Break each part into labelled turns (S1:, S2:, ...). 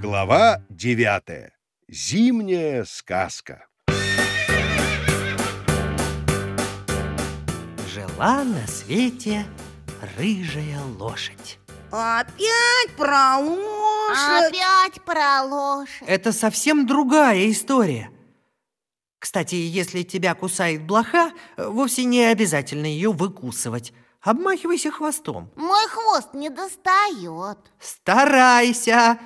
S1: Глава девятая. Зимняя сказка.
S2: Жила на свете рыжая лошадь.
S3: Опять про лошадь?
S4: Опять про лошадь.
S2: Это совсем другая история. Кстати, если тебя кусает блоха, вовсе не обязательно ее выкусывать. Обмахивайся хвостом.
S4: Мой хвост не достает.
S2: Старайся.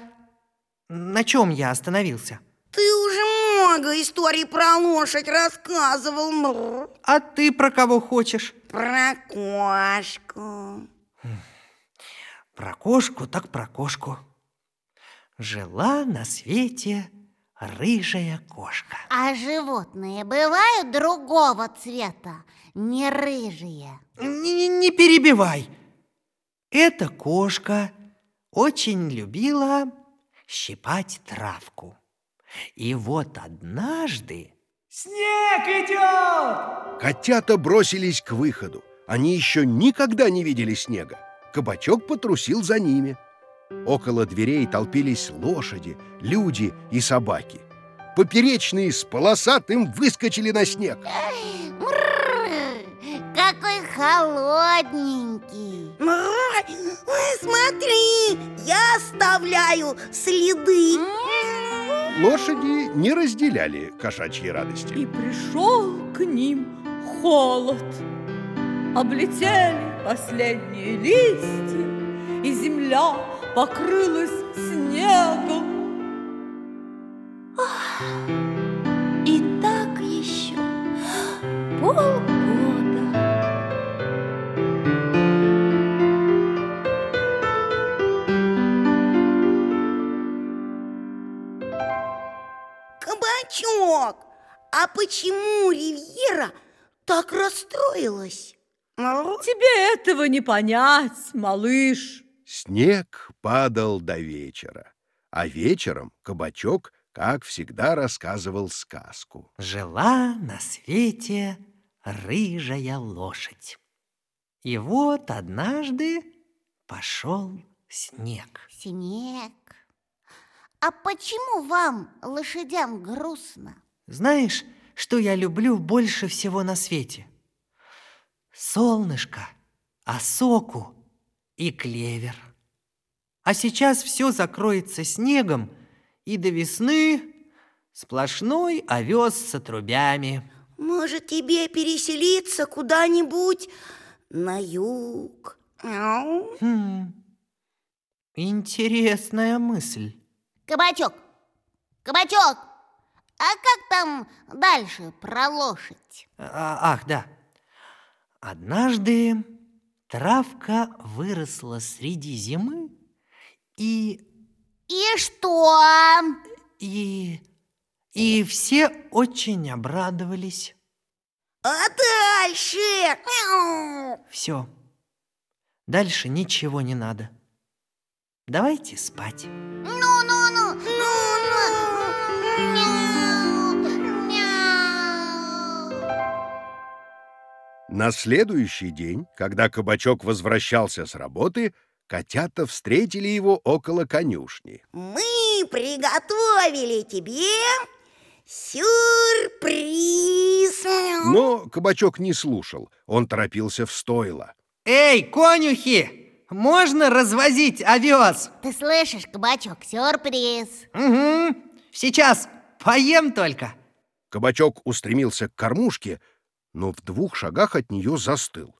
S2: На чем я остановился?
S3: Ты уже много историй про лошадь рассказывал.
S2: А ты про кого хочешь?
S3: Про кошку.
S2: Про кошку так про кошку. Жила на свете рыжая кошка.
S4: А животные бывают другого цвета, не рыжие.
S2: Не, не перебивай. Эта кошка очень любила щипать травку. И вот однажды... Снег идет!
S1: Котята бросились к выходу. Они еще никогда не видели снега. Кабачок потрусил за ними. Около дверей толпились лошади, люди и собаки. Поперечные с полосатым выскочили на снег.
S4: Какой холодненький.
S3: Ой, ой, смотри, я оставляю следы.
S1: Лошади не разделяли кошачьей радости.
S5: И пришел к ним холод. Облетели последние листья, и земля покрылась снегом. И
S3: почему Ривьера так расстроилась?
S5: Тебе этого не понять, малыш.
S1: Снег падал до вечера, а вечером кабачок, как всегда, рассказывал сказку.
S2: Жила на свете рыжая лошадь. И вот однажды пошел снег.
S4: Снег. А почему вам, лошадям, грустно?
S2: Знаешь, что я люблю больше всего на свете? Солнышко, осоку и клевер. А сейчас все закроется снегом, и до весны сплошной овес с отрубями.
S3: Может, тебе переселиться куда-нибудь на юг?
S2: Хм, интересная мысль.
S4: Кабачок, кабачок, а как там дальше про лошадь?
S2: А, ах, да. Однажды травка выросла среди зимы и...
S4: И что?
S2: и... и все очень обрадовались.
S3: А дальше?
S2: Все. Дальше ничего не надо. Давайте спать.
S1: На следующий день, когда кабачок возвращался с работы, котята встретили его около конюшни.
S3: Мы приготовили тебе сюрприз.
S1: Но кабачок не слушал, он торопился в стойло.
S2: Эй, конюхи! Можно развозить овес?
S4: Ты слышишь, кабачок, сюрприз.
S2: Угу. Сейчас поем только.
S1: Кабачок устремился к кормушке, но в двух шагах от нее застыл.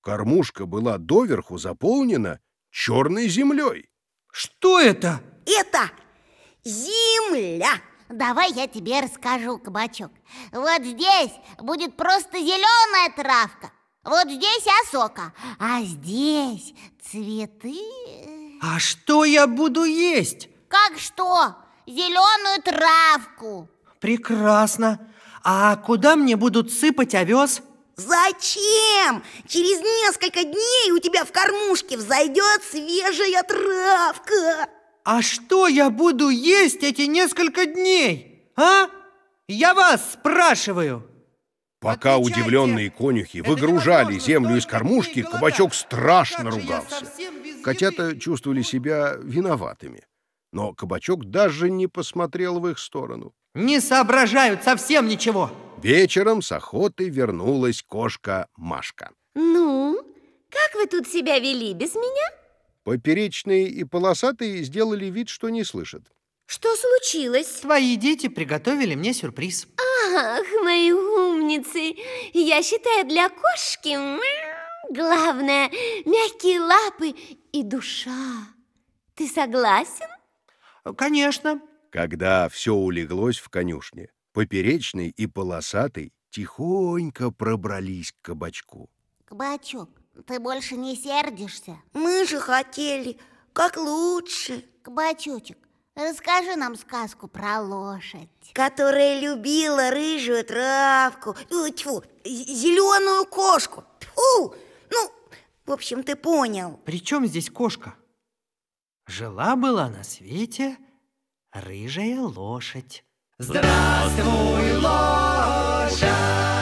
S1: Кормушка была доверху заполнена черной землей.
S2: Что это?
S3: Это земля.
S4: Давай я тебе расскажу, кабачок. Вот здесь будет просто зеленая травка. Вот здесь осока, а здесь цветы.
S2: А что я буду есть?
S4: Как что? Зеленую травку.
S2: Прекрасно. А куда мне будут сыпать овес?
S3: Зачем? Через несколько дней у тебя в кормушке взойдет свежая травка.
S2: А что я буду есть эти несколько дней? А? Я вас спрашиваю.
S1: Пока
S2: Отвечайте.
S1: удивленные конюхи
S2: Это
S1: выгружали землю из кормушки, кабачок страшно
S2: Как
S1: ругался. Котята чувствовали себя виноватыми. Но кабачок даже не посмотрел в их сторону.
S2: Не соображают совсем ничего.
S1: Вечером с охоты вернулась кошка Машка.
S6: Ну, как вы тут себя вели без меня?
S1: Поперечные и полосатые сделали вид, что не слышат.
S6: Что случилось?
S2: Твои дети приготовили мне сюрприз.
S6: Ах, мои умницы! Я считаю, для кошки главное мягкие лапы и душа. Ты согласен?
S2: Конечно.
S1: Когда все улеглось в конюшне, поперечный и полосатый тихонько пробрались к кабачку.
S4: Кабачок, ты больше не сердишься?
S3: Мы же хотели как лучше,
S4: Кабачочек, расскажи нам сказку про лошадь.
S3: которая любила рыжую травку, э, тьфу, зеленую кошку. Тьфу! Ну, в общем, ты понял.
S2: При чем здесь кошка? Жила-была на свете рыжая лошадь. Здравствуй, лошадь!